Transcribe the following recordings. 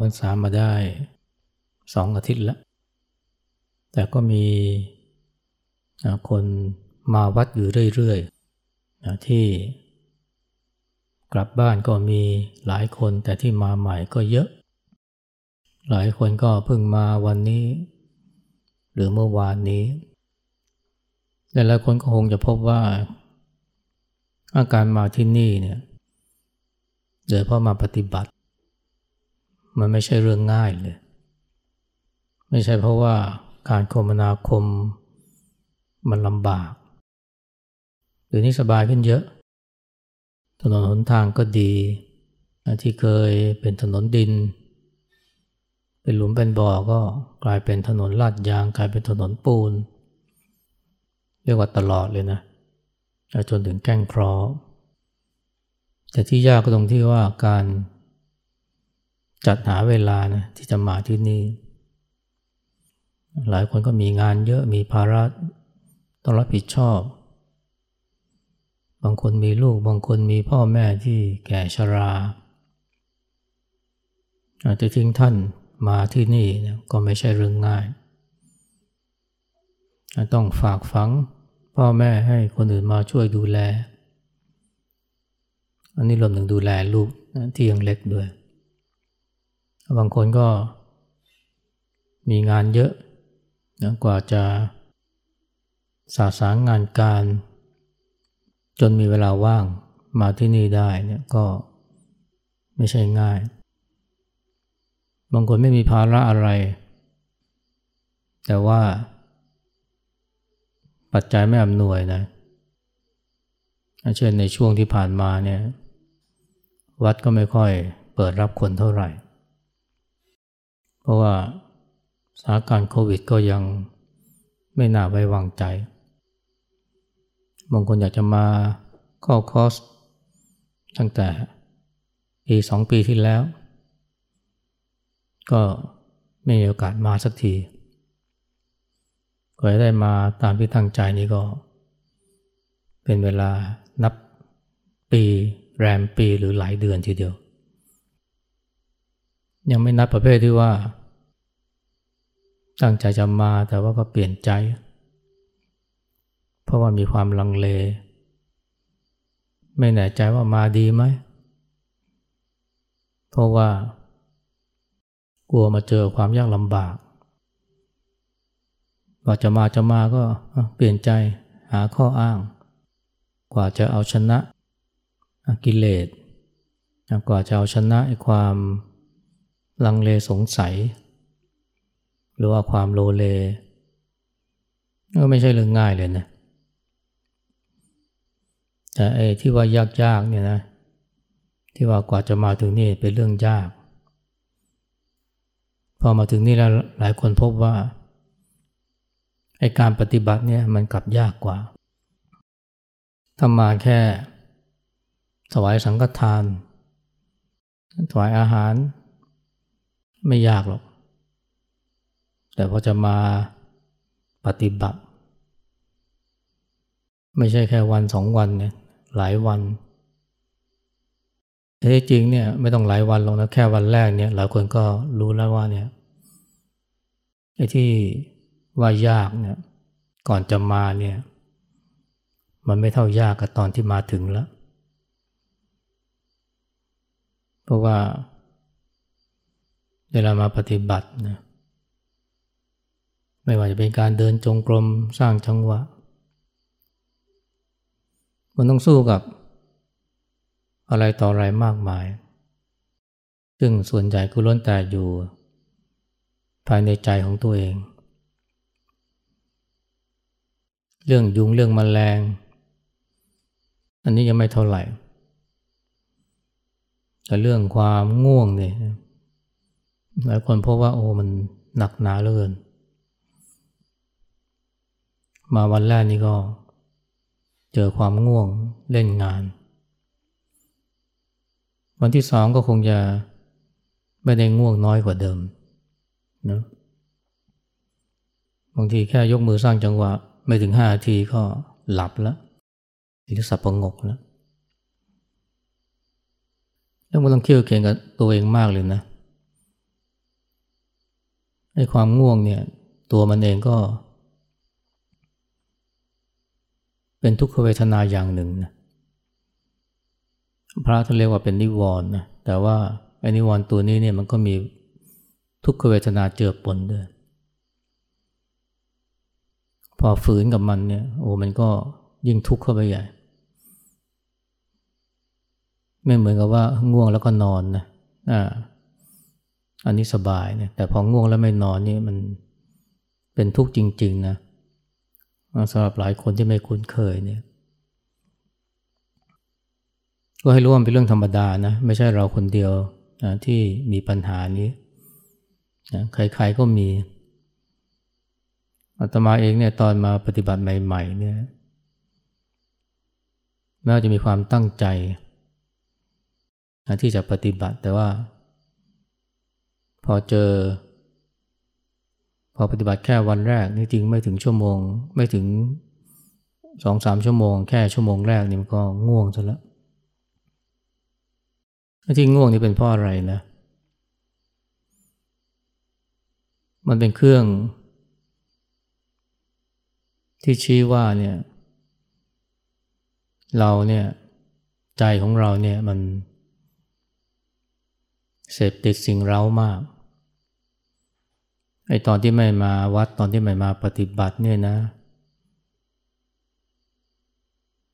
ช่งนี้ก็ออกพรรษามาได้สองอาทิตย์แล้ว แต่ก็มีคนมาวัดอยู่เรื่อยๆที่กลับบ้านก็มีหลายคนแต่ที่มาใหม่ก็เยอะ หลายคนก็เพิ่งมาวันนี้ หรือเมื่อวานนี้แต่หลายคนก็คงจะพบว่า อาการมาที่นี่เนี่ยโดยเพราะมาปฏิบัติ มันไม่ใช่เรื่องง่ายเลย ไม่ใช่เพราะว่าการคมนาคมมันลำบากหรือนี่สบายขึ้นเยอะ ถนนหนทางก็ดีที่เคยเป็นถนนดิน เป็นหลุมเป็นบ่อก็กลายเป็นถนนลาดยาง กลายเป็นถนนปูน เรียกว่าตลอดเลยนะจนถึงแก้งครอแต่ที่ยากก็ตรงที่ว่าการ จัดหาเวลานะที่จะมาที่นี่ หลายคนก็มีงานเยอะมีภาระต้องรับผิดชอบ บางคนมีลูก บางคนมีพ่อแม่ที่แก่ชรา อาจจะทิ้งท่านมาที่นี่ก็ไม่ใช่เรื่องง่าย ต้องฝากฝังพ่อแม่ให้คนอื่นมาช่วยดูแล อันนี้รวมถึงดูแลลูกที่ยังเล็กด้วย บางคนก็มีงานเยอะนะกว่าจะสาสางงานการ จนมีเวลาว่างมาที่นี่ได้เนี่ยก็ไม่ใช่ง่าย บางคนไม่มีภาระอะไร แต่ว่า ปัจจัยไม่อำนวยนะเช่นในช่วงที่ผ่านมาเนี่ย วัดก็ไม่ค่อยเปิดรับคนเท่าไหร่ เพราะว่าสถานการณ์โควิดก็ยังไม่น่าไว้วางใจ บางคนอยากจะมาเข้าคอร์สตั้งแต่ปีสองปีที่แล้ว ก็ไม่มีโอกาสมาสักทีก็ได้มาตามที่ตั้งใจนี้ก็ เป็นเวลานับปีแรมปีหรือหลายเดือนทีเดียว ยังไม่นับประเภทที่ว่า ตั้งใจจะมาแต่ว่าก็เปลี่ยนใจ เพราะว่ามีความลังเล ไม่แน่ใจว่ามาดีไหม เพราะว่ากลัวมาเจอความยากลำบากว่าจะมาจะมาก็เปลี่ยนใจหาข้ออ้าง กว่าจะเอาชนะกิเลสกว่าจะเอาชนะความ ลังเลสงสัย หรือว่าความโลเลก็ไม่ใช่เรื่องง่ายเลยนะแต่ไอ้ที่ว่ายากๆเนี่ยนะที่ว่ากว่าจะมาถึงนี่เป็นเรื่องยาก พอมาถึงนี่แล้วหลายคนพบว่าไอ้การปฏิบัติเนี่ยมันกลับยากกว่าถ้ามาแค่ถวายสังฆทาน ถวายอาหาร ไม่ยากหรอก แต่พอจะมาปฏิบัติ ไม่ใช่แค่วันสองวันเนี่ยหลายวันแต่จริงเนี่ยไม่ต้องหลายวันลงนะแค่วันแรกเนี่ยหลายคนก็รู้แล้วว่าเนี่ยไอ้ที่ว่ายากเนี่ยก่อนจะมาเนี่ยมันไม่เท่ายากกับตอนที่มาถึงแล้ว เพราะว่า เวลามาปฏิบัตินะไม่ว่าจะเป็นการเดินจงกรมสร้างจังหวะ มันต้องสู้กับอะไรต่ออะไรมากมาย ซึ่งส่วนใหญ่ก็ล้นแต่อยู่ ภายในใจของตัวเอง เรื่องยุงเรื่องมแมลง อันนี้ยังไม่เท่าไหร่ แต่เรื่องความง่วงเนี่ย หลายคนพบว่าโอ้มันหนักหนาเหลือเกิน มาวันแรกนี่ก็ เจอความง่วงเล่นงาน วันที่สองก็คงจะไม่ได้ง่วงน้อยกว่าเดิมนะบางทีแค่ยกมือสร้างจังหวะ ไม่ถึงห้านาทีก็หลับแล้วหรือสับประงกแล้วแล้วมันต้องเคี่ยวเขียนกับตัวเองมากเลยนะ ไอ้ความง่วงเนี่ย ตัวมันเองก็ เป็นทุกขเวทนาอย่างหนึ่งนะพระท่านเรียกว่าเป็นนิวรณ์นะแต่ว่าไอ้นิวรณ์ตัวนี้เนี่ยมันก็มีทุกขเวทนาเจือปนด้วย พอฝืนกับมันเนี่ยโอ้มันก็ยิ่งทุกข์เข้าไปใหญ่ ไม่เหมือนกับว่าง่วงแล้วก็นอนนะอ่า อันนี้สบายเนี่ยแต่พอง่วงแล้วไม่นอนนี่มันเป็นทุกข์จริง ๆ นะสำหรับหลายคนที่ไม่คุ้นเคยเนี่ย ก็ให้รู้ว่าเป็นเรื่องธรรมดานะ ไม่ใช่เราคนเดียวนะที่มีปัญหานี้นะใครๆก็มีอาตมาเองเนี่ยตอนมาปฏิบัติใหม่ ๆ เนี่ยแม้จะมีความตั้งใจนะที่จะปฏิบัติแต่ว่า พอเจอ พอปฏิบัติแค่วันแรกนี่จริงไม่ถึงชั่วโมง ไม่ถึงสองสามชั่วโมง แค่ชั่วโมงแรกนี่มันก็ง่วงซะแล้วที่ง่วงนี่เป็นเพราะอะไรนะ มันเป็นเครื่อง ที่ชี้ว่าเนี่ยเราเนี่ยใจของเราเนี่ยมันเสพติดสิ่งเร้ามาก ไอตอนที่ไม่มาวัดตอนที่ไม่มาปฏิบัติเนี่ยนะ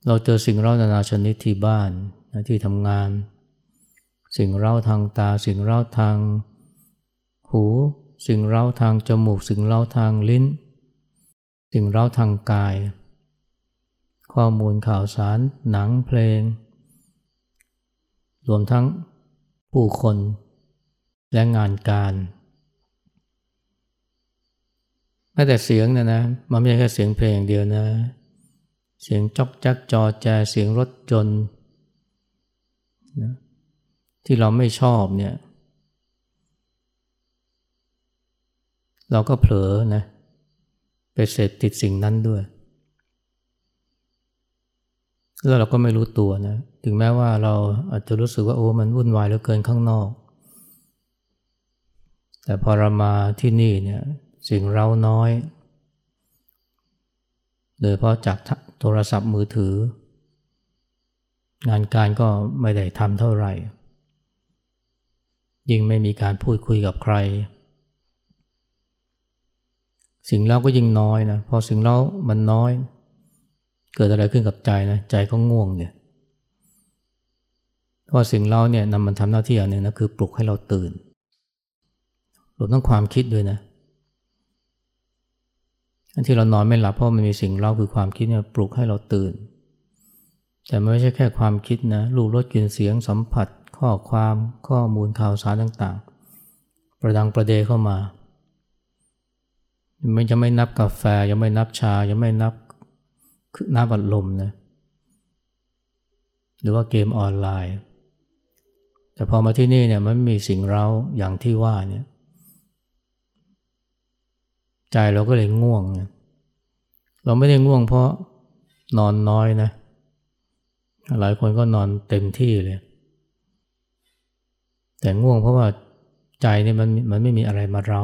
เราเจอสิ่งเร้านานาชนิดที่บ้านที่ทำงาน สิ่งเร้าทางตา สิ่งเร้าทาง หู สิ่งเร้าทางจมูก สิ่งเร้าทางลิ้น สิ่งเร้าทางกาย ข้อมูลข่าวสาร หนังเพลง รวมทั้งผู้คนและงานการแม้แต่เสียงนะนะ มันไม่ใช่แค่เสียงเพลงเดียวนะ เสียงจอกจักจอแจเสียงรถจนนะที่เราไม่ชอบเนี่ย เราก็เผลอนะ ไปเสพติดสิ่งนั้นด้วย แล้วเราก็ไม่รู้ตัวนะ ถึงแม้ว่าเราอาจจะรู้สึกว่าโอ้มันวุ่นวายเหลือเกินข้างนอก แต่พอเรามาที่นี่เนี่ย สิ่งเราน้อย โดยเพราะจากโทรศัพท์มือถือ งานการก็ไม่ได้ทำเท่าไหร่ ยิ่งไม่มีการพูดคุยกับใคร สิ่งเล่าก็ยิ่งน้อยนะพอสิ่งเล่ามันน้อย เกิดอะไรขึ้นกับใจนะใจก็ง่วงเนี่ยเพราะสิ่งเล่าเนี่ยนำมันทำหน้าที่อย่างหนึ่งนะคือปลุกให้เราตื่นรวมทั้งความคิดด้วยนะอัน ที่เรานอนไม่หลับเพราะมันมีสิ่งเล่าคือความคิดเนี่ยปลุกให้เราตื่น แต่ไม่ใช่แค่ความคิดนะรูปรสกลิ่นเสียงสัมผัส ข้อความข้อมูลข่าวสารต่างๆ ประดังประเดเข้ามาไมันจะไม่นับกาแฟยังไม่นับชายังไม่นับน้ำบัดลมนะหรือว่าเกมออนไลน์ แต่พอมาที่นี่เนี่ยมันมีสิ่งเราอย่างที่ว่าเนี่ย ใจเราก็เลยง่วงเนี่ยเราไม่ได้ง่วงเพราะนอนน้อยนะ หลายคนก็นอนเต็มที่เลย แต่ง่วงเพราะว่าใจเนี่ยมันมันไม่มีอะไรมาเร้า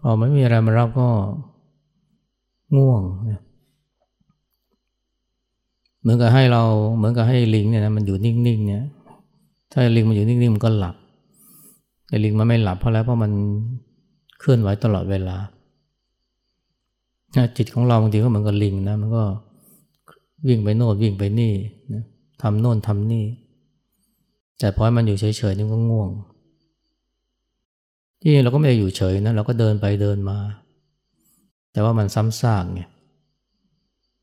พอไม่มีอะไรมาเร้าก็ง่วงนะเหมือนกับให้เราเหมือนกับให้ลิงเนี่ยนะมันอยู่นิ่งๆเนี่ยถ้าลิงมันอยู่นิ่งๆมันก็หลับแต่ลิงมันไม่หลับเพราะแล้วเพราะมัน เคลื่อนไหวตลอดเวลา จิตของเราบางทีก็เหมือนกับลิงนะมันก็วิ่งไปโน่นวิ่งไปนี่นะทำโน่นทำนี่ แต่พอมันอยู่เฉยๆนี่ก็ง่วง ที่เราก็ไม่ได้อยู่เฉยนะเราก็เดินไปเดินมา แต่ว่ามันซ้ำซากไง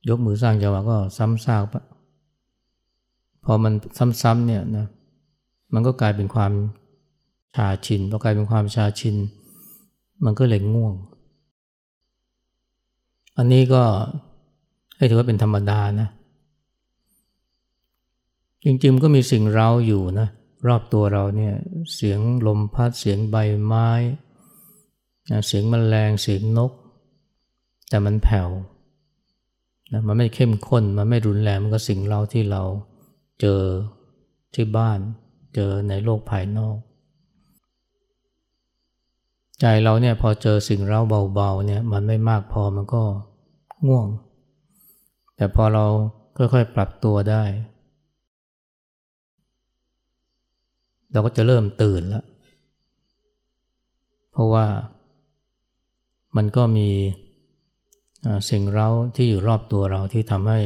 ยกมือสร้างจังหวะก็ซ้ำซากปะพอมันซ้ำๆเนี่ยนะมันก็กลายเป็นความชาชินพอกลายเป็นความชาชิน มันก็เลยง่วง อันนี้ก็ให้ถือว่าเป็นธรรมดานะ จริงๆ ก็มีสิ่งเราอยู่นะ รอบตัวเราเนี่ย เสียงลมพัด เสียงใบไม้ เสียงมแมลง เสียงนก แต่มันแผ่วนะมันไม่เข้มข้น มันไม่รุนแรง มันก็สิ่งเราที่เราเจอที่บ้าน เจอในโลกภายนอก ใจเราเนี่ยพอเจอสิ่งเร้าเบาๆเนี่ยมันไม่มากพอมันก็ง่วง แต่พอเราค่อยๆปรับตัวได้ เราก็จะเริ่มตื่นแล้ว เพราะว่ามันก็มีสิ่งเร้าที่อยู่รอบตัวเราที่ทำให้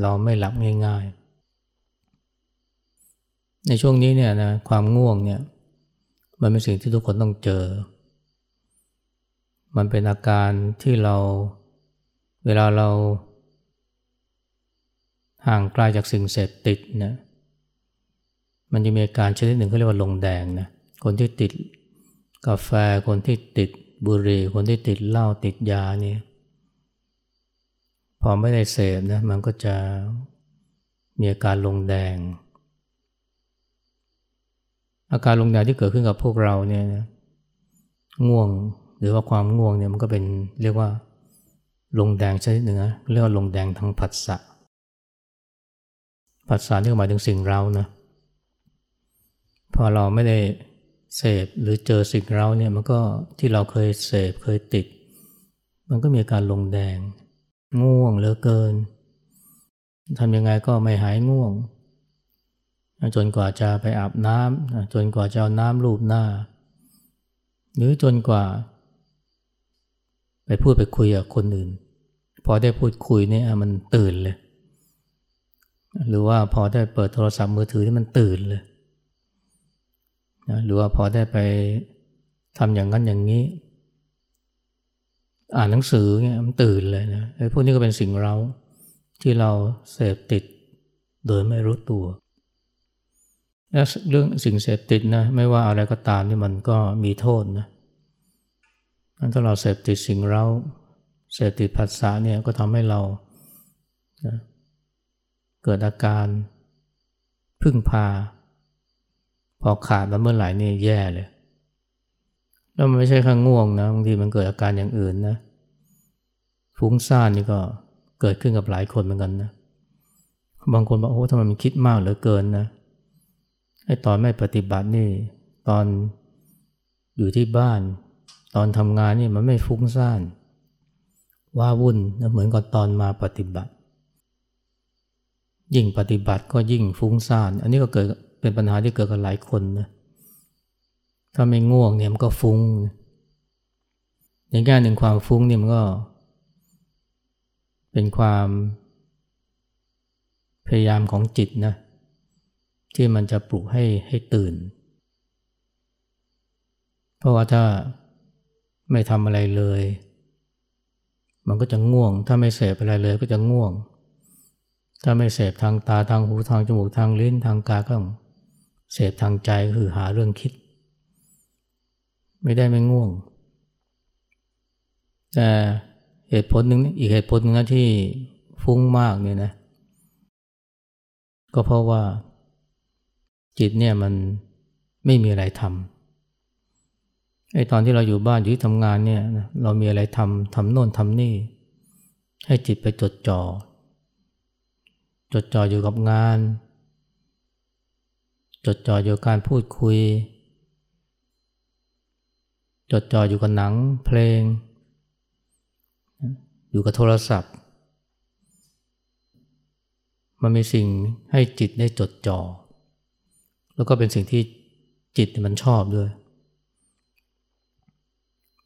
เราไม่หลับง่ายๆ ในช่วงนี้เนี่ยนะความง่วงเนี่ยมันเป็นสิ่งที่ทุกคนต้องเจอ มันเป็นอาการที่เราเวลาเรา ห่างไกลาจากสิ่งเสพติดนะมันจะมีอาการชนิดหนึ่งเขาเรียกว่าลงแดงนะคนที่ติดกาแฟคนที่ติดบุหรี่คนที่ติดเหล้าติดยานี่พอไม่ได้เสพนะมันก็จะมีอาการลงแดง อาการลงแดงที่เกิดขึ้นกับพวกเราเนี่ยง่วง หรือว่าความง่วงเนี่ยมันก็เป็นเรียกว่าลงแดงชนิดหนึ่งนะเรียกว่าลงแดงทางผัสสะผัสสะนี่หมายถึงสิ่งเรานะพอเราไม่ได้เสพหรือเจอสิ่งเราเนี่ยมันก็ที่เราเคยเสพเคยติด มันก็มีอาการลงแดง ง่วงเหลือเกินทำยังไงก็ไม่หายง่วง จนกว่าจะไปอาบน้ำจนกว่าจะเอาน้ำลูบหน้า หรือจนกว่า ไปพูดไปคุยกับคนอื่น พอได้พูดคุยเนี่ยมันตื่นเลย หรือว่าพอได้เปิดโทรศัพท์มือถือที่มันตื่นเลยหรือว่าพอได้ไปทำอย่างนั้นอย่างนี้ อ่านหนังสือเนี่ยมันตื่นเลยนะไอ้พวกนี้ก็เป็นสิ่งเราที่เราเสพติดโดยไม่รู้ตัวและเรื่องสิ่งเสพติดนะไม่ว่าอะไรก็ตามนี่มันก็มีโทษนะ ถ้าเราเสพติดสิ่งเราเสพติดผัสสะเนี่ยก็ทำให้เรานะเกิดอาการพึ่งพา พอขาดมาเมื่อไหร่นี่แย่เลย แล้วมันไม่ใช่แค่ง่วงนะบางทีมันเกิดอาการอย่างอื่นนะฟุ้งซ่านนี่ก็เกิดขึ้นกับหลายคนเหมือนกันนะบางคนบอกโอ้ทำไมมันคิดมากเหลือเกินนะไอ้ตอนไม่ปฏิบัตินี่ ตอนอยู่ที่บ้าน ตอนทำงานนี่มันไม่ฟุ้งซ่านว่าวุ่นนะเหมือนกับตอนมาปฏิบัติ ยิ่งปฏิบัติก็ยิ่งฟุ้งซ่าน อันนี้ก็เกิดเป็นปัญหาที่เกิดกับหลายคนนะถ้าไม่ง่วงเนี่ยมันก็ฟุง้งในแง่หนึ่งความฟุ้งเนี่ยมันก็ เป็นความพยายามของจิตนะที่มันจะปลุกให้ให้ตื่น เพราะว่าถ้า ไม่ทำอะไรเลย มันก็จะง่วง ถ้าไม่เสพอะไรเลยก็จะง่วง ถ้าไม่เสพทางตาทางหูทางจมูกทางลิ้นทางกายก็เสพทางใจคือหาเรื่องคิด ไม่ได้ไม่ง่วง แต่เหตุผลหนึ่งอีกเหตุผลหนึ่งนะที่ฟุ้งมากเนี่ยนะ ก็เพราะว่าจิตเนี่ยมันไม่มีอะไรทำ ไอ้ตอนที่เราอยู่บ้านอยู่ที่ทำงานเนี่ยเรามีอะไรทำทำโน่นทำนี่ ให้จิตไปจดจอ่อจดจ่ออยู่กับงาน จดจ่ออยู่การพูดคุย จดจ่ออยู่กับหนังเพลง อยู่กับโทรศัพท์ มันมีสิ่งให้จิตได้จดจ่อแล้วก็เป็นสิ่งที่จิตมันชอบด้วย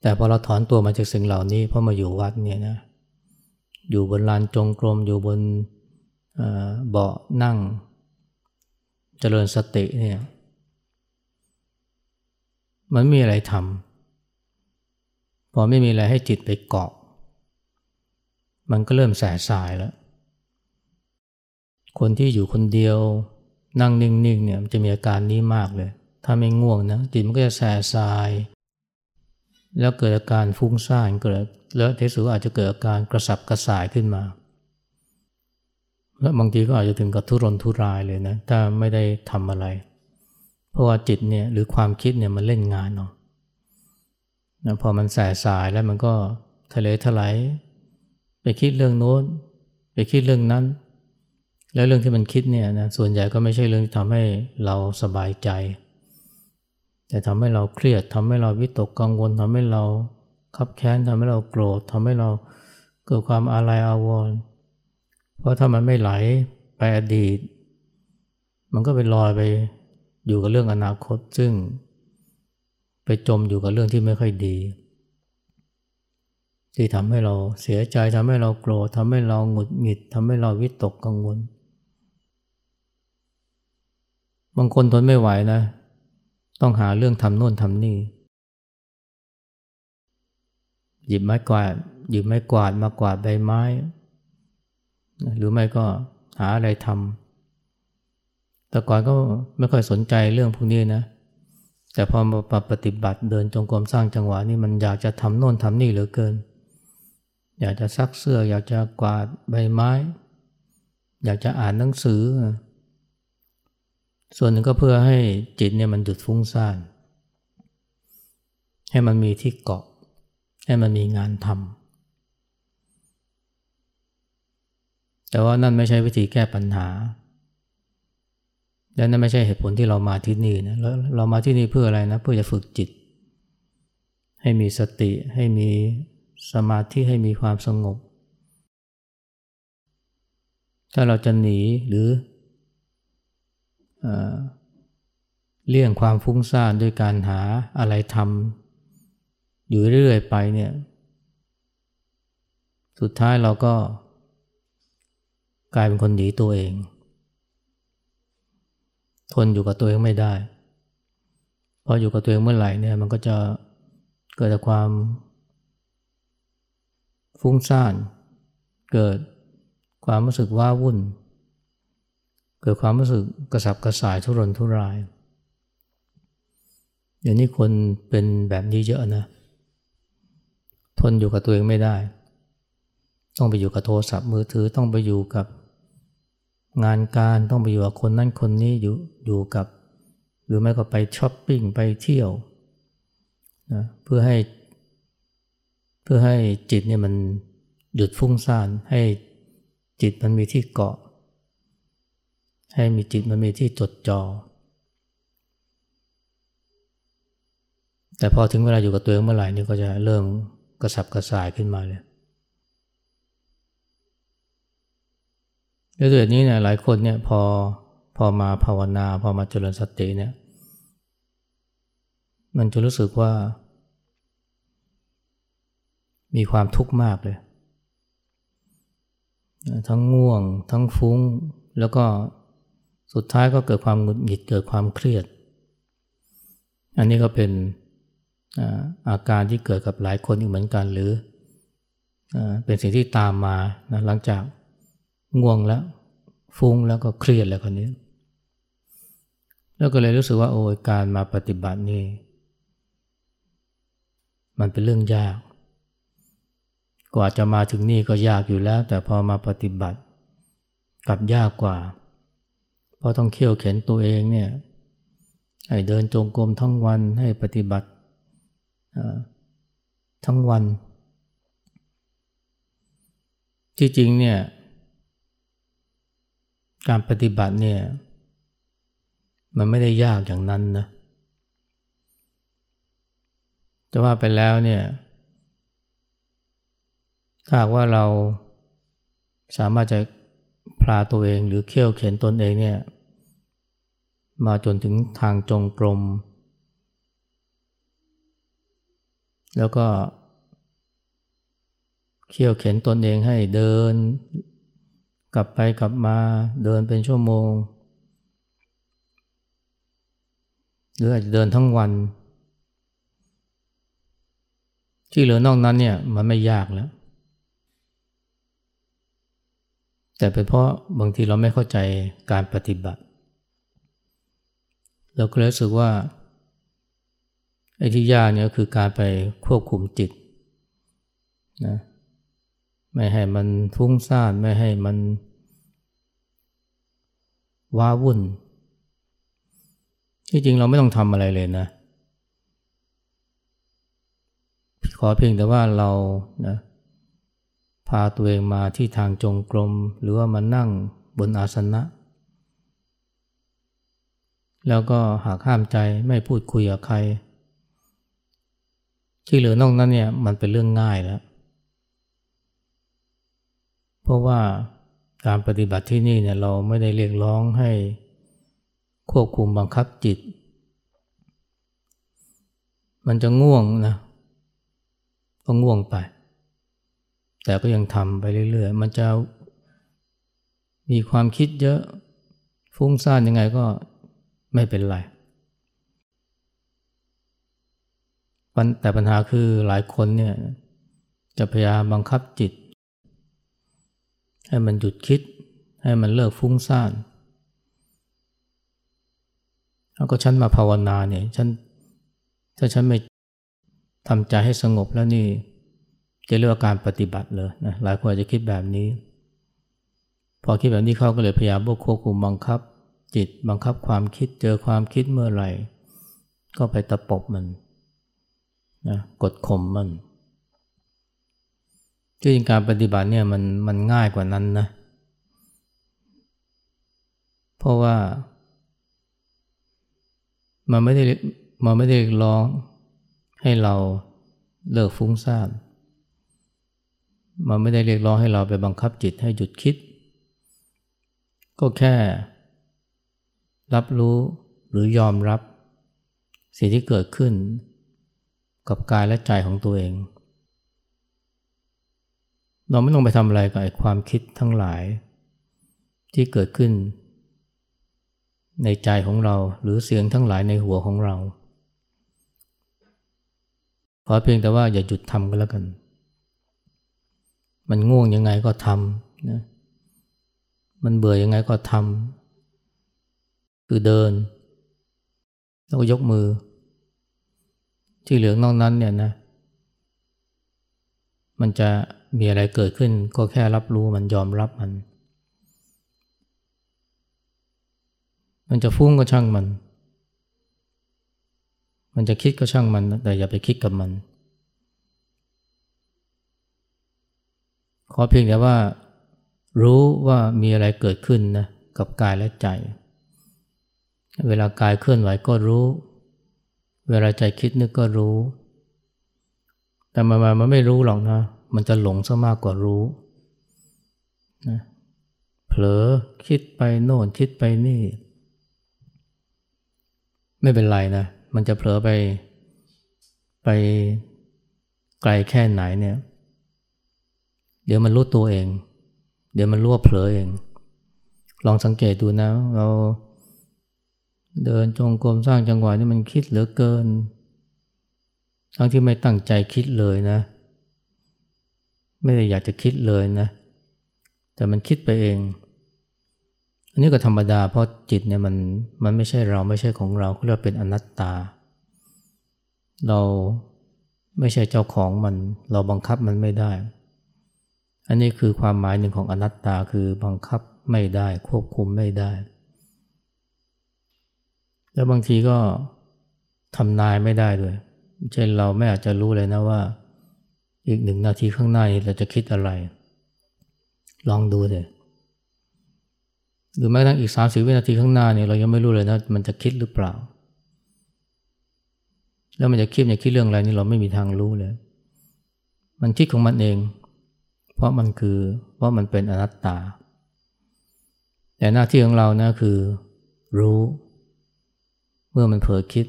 แต่พอเราถอนตัวมาจากสิ่งเหล่านี้พราะมาอยู่วัดเนี่ยนะอยู่บนลานจงกรมอยู่บนเบาะนั่ง เจริญสติเนี่ยมันมีอะไรทำพอไม่มีอะไรให้จิตไปเกาะ มันก็เริ่มแสสายแล้ว คนที่อยู่คนเดียวนั่งนิ่งๆเนี่ยมันจะมีอาการนี้มากเลย ถ้าไม่ง่วงนะจิตมันก็จะแสสาย แล้วเกิดอาการฟุ้งซ่านเกิดแล้วเทสุอาจจะเกิดอาการกระสับกระส่ายขึ้นมา และบางทีก็อาจจะถึงกับทุรนทุรายเลยนะถ้าไม่ได้ทำอะไร เพราะว่าจิตเนี่ยหรือความคิดเนี่ยมันเล่นงานเนาะนะพอมันแสสายแล้วมันก็ทะเลถลายไปคิดเรื่องโน้น ไปคิดเรื่องนั้น แล้วเรื่องที่มันคิดเนี่ยนะส่วนใหญ่ก็ไม่ใช่เรื่องที่ทำให้เราสบายใจ แต่ทำให้เราเครียดทำให้เราวิตกกังวลทำให้เราขับแค้นทำให้เราโกรธทำให้เราเกิดความอาลัยอาวรณ์เพราะถ้ามันไม่ไหลไปอดีต มันก็ไปลอยไปอยู่กับเรื่องอนาคต ซึ่งไปจมอยู่กับเรื่องที่ไม่ค่อยดี ที่ทำให้เราเสียใจทำให้เราโกรธทำให้เราหงุดหงิดทำให้เราวิตกกังวล บางคนทนไม่ไหวนะ ต้องหาเรื่องทำโน่นทำนี่ หยิบไม้กวาดหยิบไม้กวาดมากวาดใบไม้ หรือไม่ก็หาอะไรทำแต่ก่อนก็ไม่ค่อยสนใจเรื่องพวกนี้นะ แต่พอมาปฏิบัติเดินจงกรมสร้างจังหวะนี่มันอยากจะทำโน่นทำนี่เหลือเกิน อยากจะซักเสื้อ อยากจะกวาดใบไม้ อยากจะอ่านหนังสือ ส่วนหนึ่งก็เพื่อให้จิตเนี่ยมันหยุดฟุ้งซ่าน ให้มันมีที่เกาะ ให้มันมีงานทำแต่ว่านั่นไม่ใช่วิธีแก้ปัญหา และนั่นไม่ใช่เหตุผลที่เรามาที่นี่นะแล้วเรามาที่นี่เพื่ออะไรนะ เพื่อจะฝึกจิต ให้มีสติ ให้มีสมาธิ ให้มีความสงบ ถ้าเราจะหนีหรือ เลี่ยงความฟุ้งซ่านด้วยการหาอะไรทำอยู่เรื่อยๆไปเนี่ย สุดท้ายเราก็กลายเป็นคนหนีตัวเอง ทนอยู่กับตัวเองไม่ได้ พออยู่กับตัวเองเมื่อไหร่เนี่ยมันก็จะเกิดความ ฟุ้งซ่าน เกิดความรู้สึกว้าวุ่น เกิดความรู้สึกกระสับกระส่ายทุรนทุราย อย่างนี้คนเป็นแบบนี้เยอะนะ ทนอยู่กับตัวเองไม่ได้ ต้องไปอยู่กับโทรศัพท์มือถือต้องไปอยู่กับงานการต้องไปอยู่กับคนนั้นคนนี้อยู่อยู่กับ หรือไม่ก็ไปช้อปปิ้งไปเที่ยวนะเพื่อให้เพื่อให้จิตเนี่ยมันหยุดฟุ้งซ่านให้จิตมันมีที่เกาะ ให้มีจิตมันมีที่จดจอ่อแต่พอถึงเวลาอยู่กับตัวเองเมื่อไหร่นี่ก็จะเริ่มกระสับกระส่ายขึ้นมาเลยด้วยนี้เนี่ยหลายคนเนี่ยพอพอมาภาวนา พอมาเจริญสติเนี่ย มันจะรู้สึกว่า มีความทุกข์มากเลย ทั้งง่วง ทั้งฟุ้งแล้วก็ สุดท้ายก็เกิดความหงุดหงิดเกิดความเครียด อันนี้ก็เป็นอาการที่เกิดกับหลายคนอีกเหมือนกันหรือเป็นสิ่งที่ตามมานะหลังจากง่วงแล้วฟุ้งแล้วก็เครียดแล้วคนนี้ แล้วก็เลยรู้สึกว่าโอ้ยการมาปฏิบัตินี่ มันเป็นเรื่องยาก กว่าจะมาถึงนี่ก็ยากอยู่แล้ว แต่พอมาปฏิบัติกลับยากกว่า ราะต้องเขี่ยวเข็นตัวเองเนี่ยให้เดินจงกรมทั้งวันให้ปฏิบัติทั้งวัน ที่จริงเนี่ยการปฏิบัติเนี่ยมันไม่ได้ยากอย่างนั้นนะแต่ว่าไปแล้วเนี่ยถ้าว่าเราสามารถจะพาตัวเองหรือเขี่ยวเข็นตนเองเนี่ย มาจนถึงทางจงกรม แล้วก็เขี่ยวเข็นตนเองให้เดิน กลับไปกลับมาเดินเป็นชั่วโมง หรืออาจจะเดินทั้งวัน ที่เหลือนอกนั้นเนี่ยมันไม่ยากแล้ว แต่เป็นเพราะบางทีเราไม่เข้าใจการปฏิบัติ เราก็รู้สึกว่าไอ้ที่ยากเนี่ยคือการไปควบคุมจิตนะไม่ให้มันฟุ้งซ่านไม่ให้มันว้าวุ่น ที่จริงเราไม่ต้องทำอะไรเลยนะขอเพียงแต่ว่าเรานะพาตัวเองมาที่ทางจงกรม หรือว่ามานั่งบนอาสนะ แล้วก็หากห้ามใจไม่พูดคุยกับใคร ที่เหลือนอกนั้นเนี่ยมันเป็นเรื่องง่ายแล้ว เพราะว่าการปฏิบัติที่นี่เนี่ยเราไม่ได้เรียกร้องให้ควบคุมบังคับจิต มันจะง่วงนะก็ง่วงไป แต่ก็ยังทำไปเรื่อยๆ มันจะมีความคิดเยอะฟุ้งซ่านยังไงก็ ไม่เป็นไร แต่ปัญหาคือหลายคนเนี่ยจะพยายามบังคับจิต ให้มันหยุดคิด ให้มันเลิกฟุ้งซ่านแล้วก็ฉันมาภาวนาเนี่ยฉันถ้าฉันไม่ทำใจให้สงบแล้วนี่จะเรียกว่าการปฏิบัติเลยนะหลายคนอาจจะคิดแบบนี้ พอคิดแบบนี้เขาก็เลยพยายามควบคุมบังคับ จิตบังคับความคิดเจอความคิดเมื่อไหร่ ก็ไปตะปบมันนะกดข่มมันที่จริงการปฏิบัติเนี่ยมันมันง่ายกว่านั้นนะเพราะว่ามันไม่ได้มันไม่ได้ร้องให้เราเลิกฟุ้งซ่านมันไม่ได้เรียกร้องให้เราไปบังคับจิตให้หยุดคิด ก็แค่ รับรู้หรือยอมรับ สิ่งที่เกิดขึ้น กับกายและใจของตัวเอง เราไม่ต้องไปทำอะไรกับไอ้ความคิดทั้งหลาย ที่เกิดขึ้น ในใจของเราหรือเสียงทั้งหลายในหัวของเรา ขอเพียงแต่ว่าอย่าหยุดทำก็แล้วกัน มันง่วงยังไงก็ทำนะมันเบื่อยังไงก็ทำ คือเดิน แล้วก็ยกมือ ที่เหลือนอกนั้นเนี่ยนะ มันจะมีอะไรเกิดขึ้นก็แค่รับรู้มันยอมรับมัน มันจะฟุ้งก็ช่างมัน มันจะคิดก็ช่างมัน แต่อย่าไปคิดกับมัน ขอเพียงแต่ว่า รู้ว่ามีอะไรเกิดขึ้นนะกับกายและใจ เวลากายเคลื่อนไหวก็รู้ เวลาใจคิดนึกก็รู้ แต่มามามันไม่รู้หรอกนะ มันจะหลงซะมากกว่ารู้นะเผลอคิดไปโน่นคิดไปนี่ ไม่เป็นไรนะ มันจะเผลอไปไปไกลแค่ไหนเนี่ย เดี๋ยวมันรู้ตัวเอง เดี๋ยวมันรู้ว่าเผลอเอง ลองสังเกตดูนะ เรา เดินจงกรมสร้างจังหวะนี่มันคิดเหลือเกิน ทั้งที่ไม่ตั้งใจคิดเลยนะ ไม่ได้อยากจะคิดเลยนะ แต่มันคิดไปเอง อันนี้ก็ธรรมดาเพราะจิตเนี่ยมันมันไม่ใช่เราไม่ใช่ของเราเขาเรียกเป็นอนัตตา เราไม่ใช่เจ้าของมัน เราบังคับมันไม่ได้ อันนี้คือความหมายหนึ่งของอนัตตาคือบังคับไม่ได้ควบคุมไม่ได้ แล้วบางทีก็ทำนายไม่ได้ด้วย เช่นเราไม่อาจจะรู้เลยนะว่า อีกหนึ่งนาทีข้างหน้าเราจะคิดอะไร ลองดูเลยหรือแม้กระทั่งอีกสามสิบวินาทีข้างหน้าเนี่ยเรายังไม่รู้เลยนะมันจะคิดหรือเปล่า แล้วมันจะคิดเนี่ยคิดเรื่องอะไรนี่เราไม่มีทางรู้เลย มันคิดของมันเอง เพราะมันคือเพราะมันเป็นอนัตตา แต่หน้าที่ของเรานะคือรู้ เมื่อมันเผลอคิด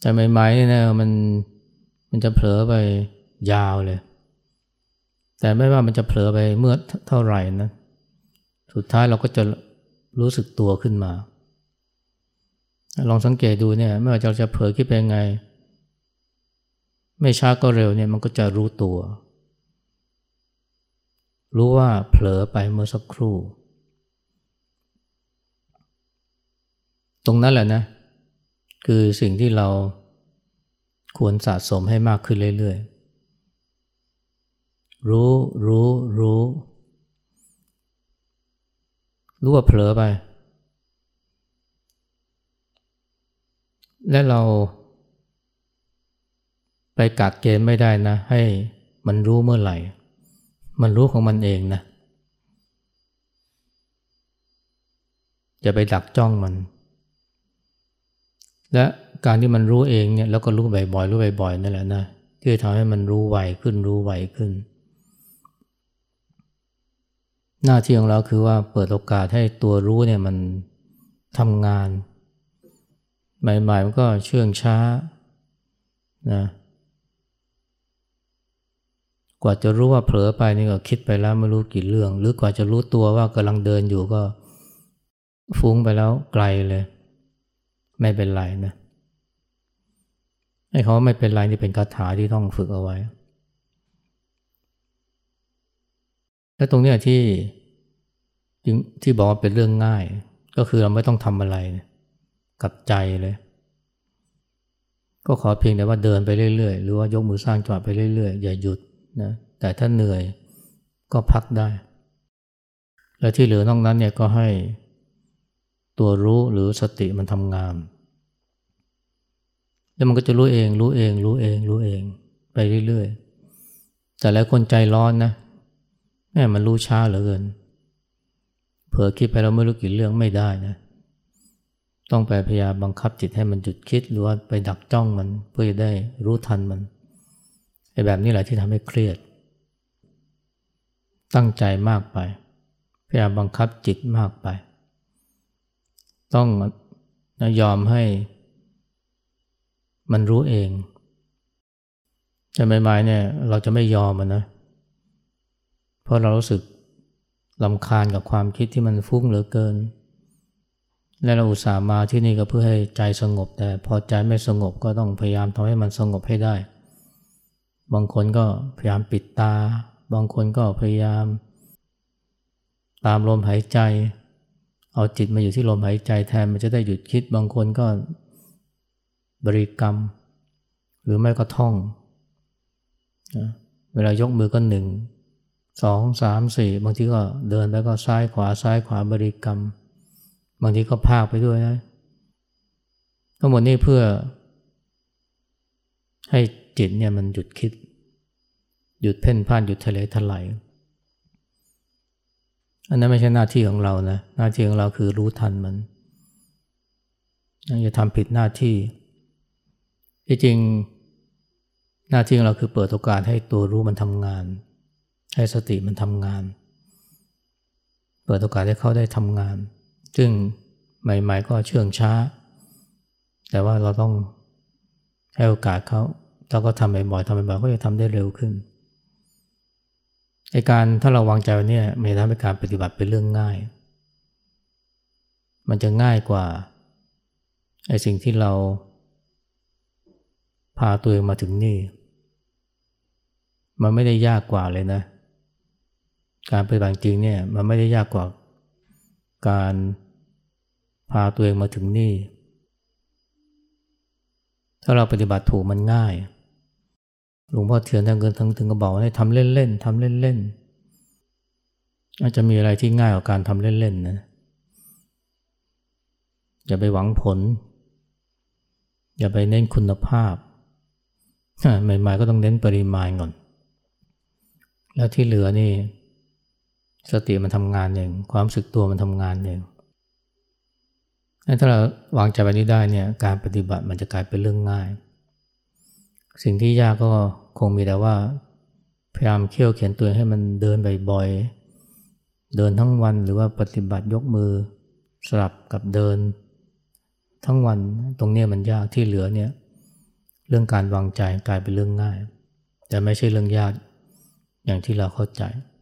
ใจใหม่ๆเนี่ยนะมันมันจะเผลอไปยาวเลย แต่ไม่ว่ามันจะเผลอไปเมื่อเท่าไหร่นะ สุดท้ายเราก็จะรู้สึกตัวขึ้นมา ลองสังเกตดูเนี่ยไม่ว่าเราจะเผลอคิดไปยังไง ไม่ช้าก็เร็วเนี่ยมันก็จะรู้ตัว รู้ว่าเผลอไปเมื่อสักครู่ ตรงนั้นแหละนะ คือสิ่งที่เราควรสะสมให้มากขึ้นเรื่อยๆ รู้รู้รู้ รู้ว่าเผลอไป และเราไปกักเกณฑ์ไม่ได้นะ ให้มันรู้เมื่อไหร่ มันรู้ของมันเองนะอย่าไปดักจ้องมัน และการที่มันรู้เองเนี่ยแล้วก็รู้บ่อยๆรู้บ่อยๆนั่นแหละนะที่ทำให้มันรู้ไวขึ้นรู้ไวขึ้น หน้าที่ของเราคือว่าเปิดโอกาสให้ตัวรู้เนี่ยมันทำงาน ใหม่ๆมันก็เชื่องช้านะกว่าจะรู้ว่าเผลอไปนี่ก็คิดไปแล้วไม่รู้กี่เรื่อง หรือกว่าจะรู้ตัวว่ากำลังเดินอยู่ก็ฟุ้งไปแล้วไกลเลย ไม่เป็นไรนะไอ้เขาไม่เป็นไรนี่เป็นคาถาที่ต้องฝึกเอาไว้ และตรงนี้ที่ที่บอกว่าเป็นเรื่องง่าย ก็คือเราไม่ต้องทำอะไรกับใจเลย ก็ขอเพียงแต่ว่าเดินไปเรื่อยๆ หรือว่ายกมือสร้างจังหวะไปเรื่อยๆ อย่าหยุดนะแต่ถ้าเหนื่อยก็พักได้ และที่เหลือนอกนั้นเนี่ยก็ให้ ตัวรู้หรือสติมันทำงาน แล้วมันก็จะรู้เอง รู้เอง รู้เอง รู้เอง ไปเรื่อยๆ แต่หลายคนใจร้อนนะแม่มันรู้ช้าเหลือเกิน เผลอคิดไปแล้วไม่รู้กี่เรื่องไม่ได้นะ ต้องไปพยายามบังคับจิตให้มันหยุดคิดหรือว่าไปดักจ้องมันเพื่อจะได้รู้ทันมันไอ้แบบนี้แหละที่ทำให้เครียด ตั้งใจมากไป พยายามบังคับจิตมากไป ต้องยอมให้มันรู้เองแต่ใหม่ๆเนี่ยเราจะไม่ยอมมันนะ เพราะเรารู้สึกลำคาญกับความคิดที่มันฟุ้งเหลือเกิน และเราอุตส่าห์มาที่นี่ก็เพื่อให้ใจสงบ แต่พอใจไม่สงบก็ต้องพยายามทำให้มันสงบให้ได้ บางคนก็พยายามปิดตา บางคนก็พยายาม ตามลมหายใจ เอาจิตมาอยู่ที่ลมหายใจแทนมันจะได้หยุดคิดบางคนก็บริกรรม หรือไม่ก็ท่องเวลายกมือก็หนึ่งสองสามสี่บางทีก็เดินไปก็ซ้ายขวาซ้ายขวาบริกรรม บางทีก็พากไปด้วยนะทั้งหมดนี้เพื่อ ให้จิตเนี่ยมันหยุดคิด หยุดเพ่นพ่านหยุดทะเลทลาย อันนั้นไม่ใช่หน้าที่ของเรานะ หน้าที่ของเราคือรู้ทันมันอย่าทำผิดหน้าที่ ที่จริงหน้าที่ของเราคือเปิดโอกาสให้ตัวรู้มันทำงาน ให้สติมันทำงาน เปิดโอกาสให้เขาได้ทำงาน ซึ่งใหม่ ๆ ก็เชื่องช้า แต่ว่าเราต้องให้โอกาสเขาถ้าก็ทำบ่อยๆทำบ่อยๆก็จะทำได้เร็วขึ้น ไอการถ้าเราวางใจวันนี้มันจะทำให้การปฏิบัติเป็นเรื่องง่าย มันจะง่ายกว่าไอสิ่งที่เราพาตัวเองมาถึงนี่ มันไม่ได้ยากกว่าเลยนะ การปฏิบัติจริงเนี่ยมันไม่ได้ยากกว่าการพาตัวเองมาถึงนี่ ถ้าเราปฏิบัติถูกมันง่าย หลวงพ่อเทียนท่านเกินทั้งถึงก็บอกให้ทำเล่นๆทำเล่นๆอาจจะมีอะไรที่ง่ายกว่าการทำเล่นๆนะอย่าไปหวังผล อย่าไปเน้นคุณภาพใหม่ๆก็ต้องเน้นปริมาณก่อน แล้วที่เหลือนี่สติมันทำงานเองความสึกตัวมันทำงานเองถ้าเราวางใจแบบนี้ได้เนี่ยการปฏิบัติมันจะกลายเป็นเรื่องง่าย สิ่งที่ยากก็คงมีแต่ว่า พยายามเขี่ยวเขียนตัวให้มันเดินบ่อยๆ เดินทั้งวันหรือว่าปฏิบัติยกมือสลับกับเดิน ทั้งวันตรงนี้มันยากที่เหลือเนี่ยเรื่องการวางใจกลายเป็นเรื่องง่าย แต่ไม่ใช่เรื่องยากอย่างที่เราเข้าใจ